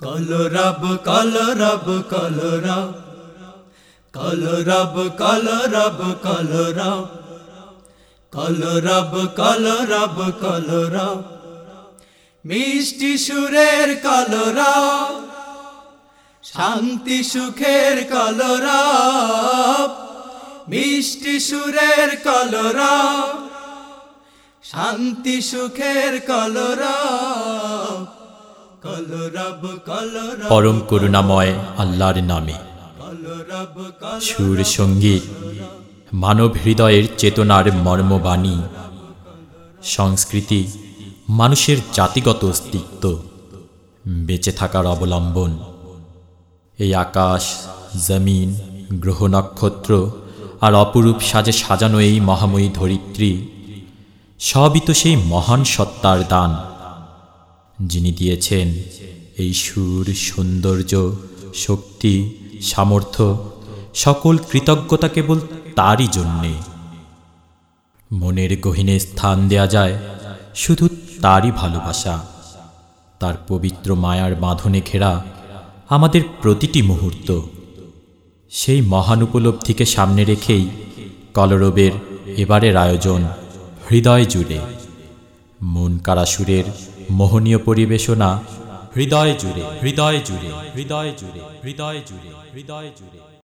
কলরব কলরব কলরা কলরব কলরব কলরা কলরব কলরব কলরা মিষ্টি সুরের কলরা শান্তি সুখের কলরা মিষ্টি সুরের কলরা শান্তি সুখের কলরা পরম করুণাময় আল্লাহর নামে। সুর সংগীত মানব হৃদয়ের চেতনার মর্মবাণী। সংস্কৃতি মানুষের জাতিগত অস্তিত্ব। বেঁচে থাকার অবলম্বন। এই আকাশ জমিন গ্রহ নক্ষত্র আর অপরূপ সাজে সাজানো এই মহাময়ী ধরিত্রী সবই তো সেই মহান সত্তার দান। যিনি দিয়েছেন এই সুর, সৌন্দর্য, শক্তি, সামর্থ্য, সকল কৃতজ্ঞতা কেবল তারই জন্যে। মনের গহীনে স্থান দেয়া যায় শুধু তারই ভালোবাসা। তার পবিত্র মায়ার বাঁধনে ঘেরা আমাদের প্রতিটি মুহূর্ত। সেই মহান উপলব্ধিকে সামনে রেখেই কলরবের এবারের আয়োজন হৃদয় জুড়ে। মন কারাসুরের মোহনীয় পরিবেশনা হৃদয় জুড়ে হৃদয় জুড়ে হৃদয় জুড়ে হৃদয় জুড়ে হৃদয় জুড়ে।